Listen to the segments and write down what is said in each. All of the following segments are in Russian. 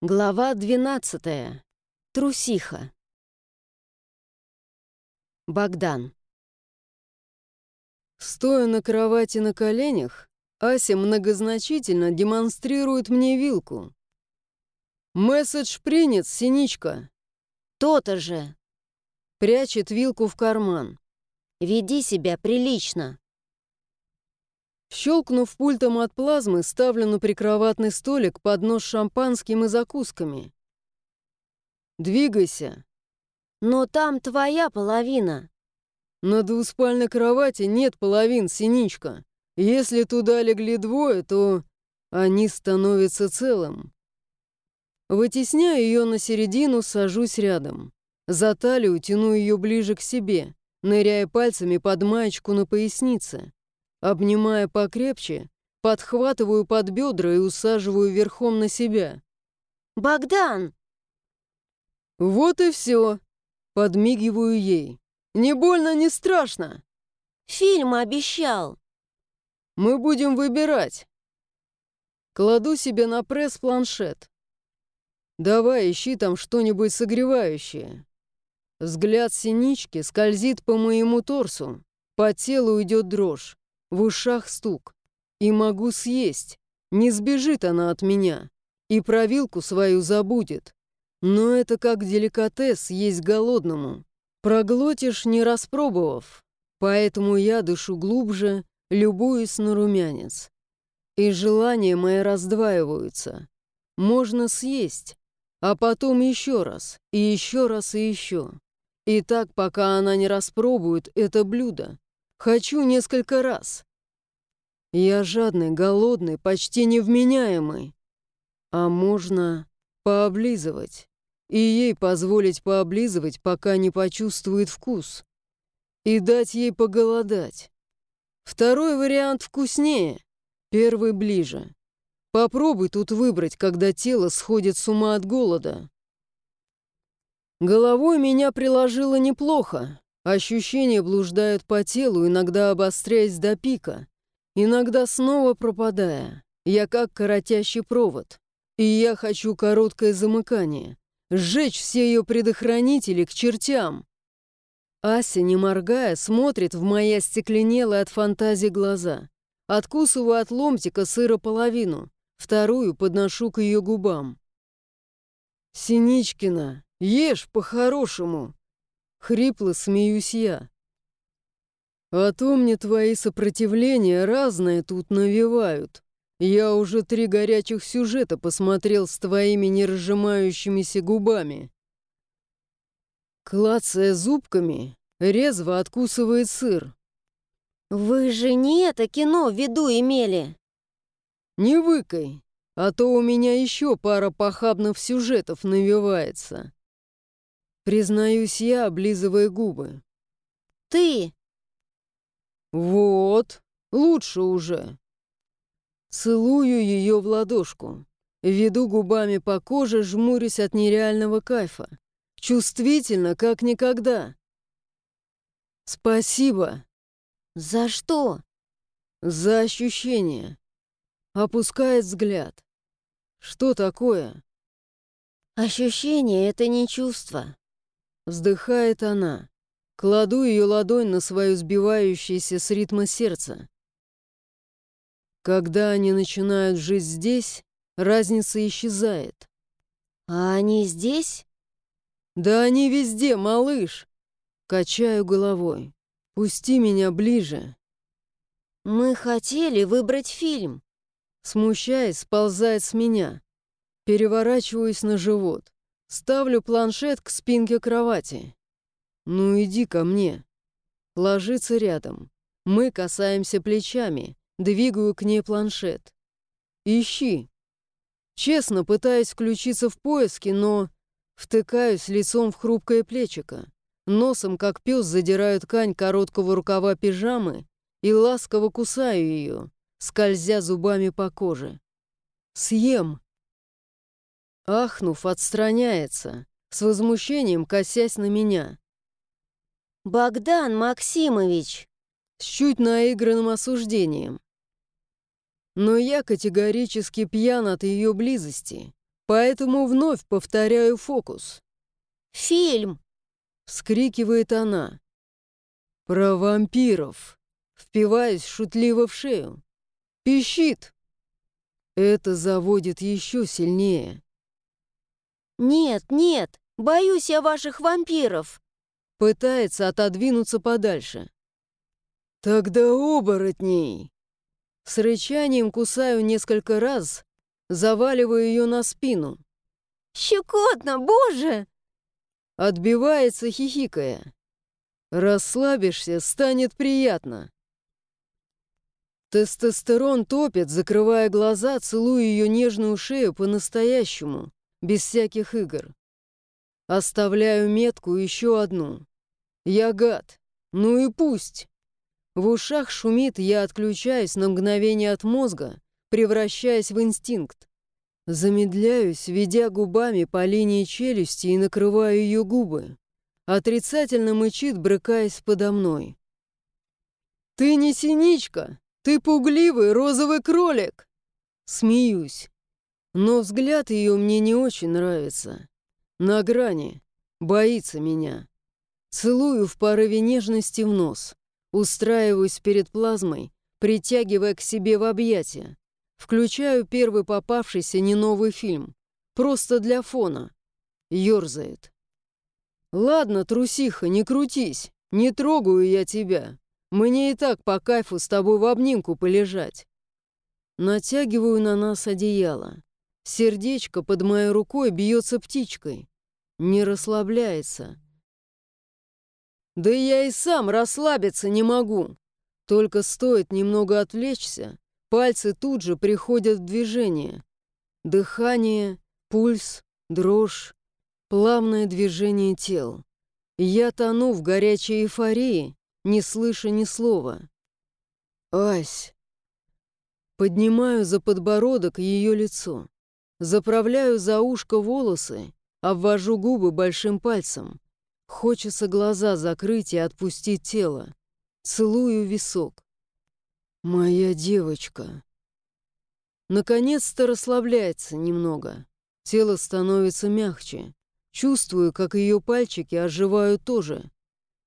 Глава 12. Трусиха. Богдан. Стоя на кровати на коленях, Ася многозначительно демонстрирует мне вилку. «Месседж принят, синичка!» То-то же. Прячет вилку в карман. Веди себя прилично. Щелкнув пультом от плазмы, ставлю на прикроватный столик поднос с шампанским и закусками. «Двигайся!» Но там твоя половина. На двуспальной кровати нет половин, синичка. Если туда легли двое, то они становятся целым. Вытесняю ее на середину, сажусь рядом. За талию тяну ее ближе к себе, ныряя пальцами под маечку на пояснице. Обнимая покрепче, подхватываю под бедра и усаживаю верхом на себя. Богдан! Вот и все. Подмигиваю ей. Не больно, не страшно. Фильм обещал. Мы будем выбирать. Кладу себе на пресс планшет. Давай, ищи там что-нибудь согревающее. Взгляд синички скользит по моему торсу. По телу идет дрожь. В ушах стук. И могу съесть. Не сбежит она от меня. И про вилку свою забудет. Но это как деликатес есть голодному. Проглотишь, не распробовав. Поэтому я дышу глубже, любуюсь на румянец. И желания мои раздваиваются. Можно съесть, а потом еще раз, и еще раз, и еще. И так, пока она не распробует это блюдо. Хочу несколько раз. Я жадный, голодный, почти невменяемый. А можно пооблизывать. И ей позволить пооблизывать, пока не почувствует вкус. И дать ей поголодать. Второй вариант вкуснее, первый ближе. Попробуй тут выбрать, когда тело сходит с ума от голода. Головой меня приложило неплохо. Ощущения блуждают по телу, иногда обостряясь до пика, иногда снова пропадая. Я как коротящий провод. И я хочу короткое замыкание. Сжечь все ее предохранители к чертям. Ася, не моргая, смотрит в мои остекленелые от фантазии глаза. Откусываю от ломтика сыра половину, вторую подношу к ее губам. «Синичкина, ешь по-хорошему!» Хрипло смеюсь я. А то мне твои сопротивления разные тут навевают. Я уже три горячих сюжета посмотрел с твоими неразжимающимися губами. Клацая зубками, резво откусывает сыр. Вы же не это кино в виду имели. Не выкай, а то у меня еще пара похабных сюжетов навивается. Признаюсь я, облизывая губы. Ты! Вот, лучше уже. Целую ее в ладошку. Веду губами по коже, жмурясь от нереального кайфа. Чувствительно, как никогда. Спасибо. За что? За ощущение. Опускает взгляд. Что такое? Ощущение — это не чувство. Вздыхает она. Кладу ее ладонь на свое сбивающееся с ритма сердце. Когда они начинают жить здесь, разница исчезает. А они здесь? Да они везде, малыш. Качаю головой. Пусти меня ближе. Мы хотели выбрать фильм. Смущаясь, сползает с меня. Переворачиваюсь на живот. Ставлю планшет к спинке кровати. Ну иди ко мне. Ложится рядом. Мы касаемся плечами. Двигаю к ней планшет. Ищи. Честно пытаясь включиться в поиски, но втыкаюсь лицом в хрупкое плечико. Носом, как пес, задираю ткань короткого рукава пижамы и ласково кусаю ее, скользя зубами по коже. Съем. Ахнув, отстраняется, с возмущением косясь на меня. «Богдан Максимович!» С чуть наигранным осуждением. Но я категорически пьян от ее близости. Поэтому вновь повторяю фокус. Фильм! Вскрикивает она. Про вампиров. Впиваясь шутливо в шею. Пищит. Это заводит еще сильнее. Нет, нет, боюсь я ваших вампиров. Пытается отодвинуться подальше. Тогда оборотней. С рычанием кусаю несколько раз, заваливаю ее на спину. Щекотно, боже! Отбивается, хихикая. Расслабишься, станет приятно. Тестостерон топит, закрывая глаза, целую ее нежную шею по-настоящему, без всяких игр. Оставляю метку еще одну. Я гад. Ну и пусть. В ушах шумит, я отключаюсь на мгновение от мозга, превращаясь в инстинкт. Замедляюсь, ведя губами по линии челюсти и накрываю ее губы. Отрицательно мычит, брыкаясь подо мной. «Ты не синичка!» «Ты пугливый розовый кролик!» Смеюсь. Но взгляд ее мне не очень нравится. На грани. Боится меня. Целую в порыве нежности в нос. Устраиваюсь перед плазмой, притягивая к себе в объятия. Включаю первый попавшийся не новый фильм. Просто для фона. Ёрзает. «Ладно, трусиха, не крутись. Не трогаю я тебя. Мне и так по кайфу с тобой в обнимку полежать. Натягиваю на нас одеяло. Сердечко под моей рукой бьется птичкой. Не расслабляется. Да я и сам расслабиться не могу. Только стоит немного отвлечься, пальцы тут же приходят в движение. Дыхание, пульс, дрожь, плавное движение тел. Я тону в горячей эйфории, не слыша ни слова. «Ась!» Поднимаю за подбородок ее лицо. Заправляю за ушко волосы, обвожу губы большим пальцем. Хочется глаза закрыть и отпустить тело. Целую висок. «Моя девочка!» Наконец-то расслабляется немного. Тело становится мягче. Чувствую, как ее пальчики оживают тоже.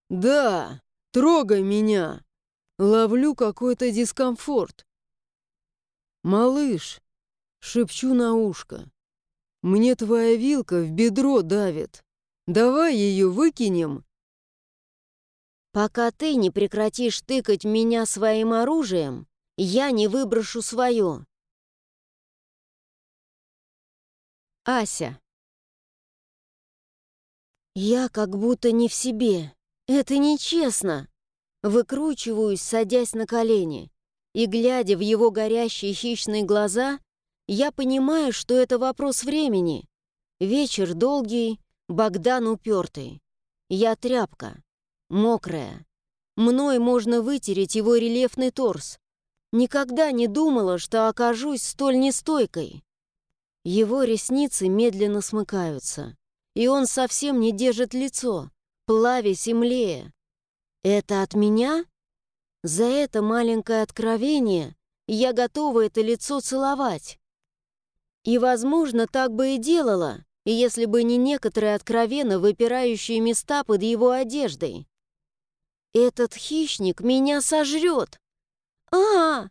«Да!» Трогай меня! Ловлю какой-то дискомфорт. «Малыш!» — шепчу на ушко. «Мне твоя вилка в бедро давит. Давай ее выкинем!» «Пока ты не прекратишь тыкать меня своим оружием, я не выброшу свое». Ася. Я как будто не в себе. Это нечестно. Выкручиваюсь, садясь на колени. И, глядя в его горящие хищные глаза, я понимаю, что это вопрос времени. Вечер долгий, Богдан упертый. Я тряпка, мокрая. Мной можно вытереть его рельефный торс. Никогда не думала, что окажусь столь нестойкой. Его ресницы медленно смыкаются, и он совсем не держит лицо плавясь и млея. Это от меня? За это маленькое откровение я готова это лицо целовать. И, возможно, так бы и делала, если бы не некоторые откровенно выпирающие места под его одеждой. Этот хищник меня сожрет. А, -а, а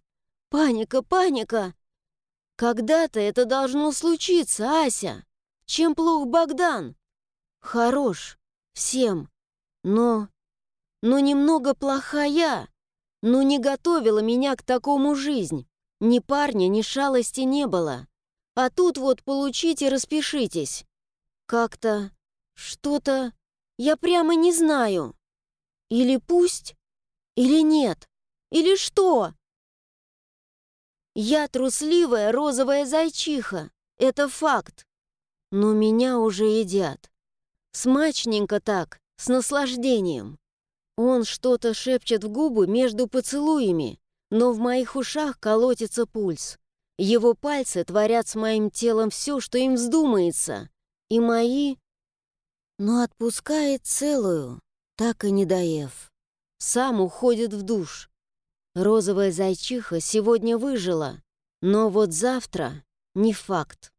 Паника, паника! Когда-то это должно случиться, Ася. Чем плох Богдан? Хорош. Всем. Но... Но немного плохая. Ну не готовила меня к такому жизнь. Ни парня, ни шалости не было. А тут вот получите, распишитесь. Как-то... Что-то... Я прямо не знаю. Или пусть, или нет, или что? Я трусливая розовая зайчиха. Это факт. Но меня уже едят. Смачненько так, с наслаждением. Он что-то шепчет в губы между поцелуями, но в моих ушах колотится пульс. Его пальцы творят с моим телом все, что им вздумается. И мои... Но отпускает целую, так и не доев. Сам уходит в душ. Розовая зайчиха сегодня выжила, но вот завтра не факт.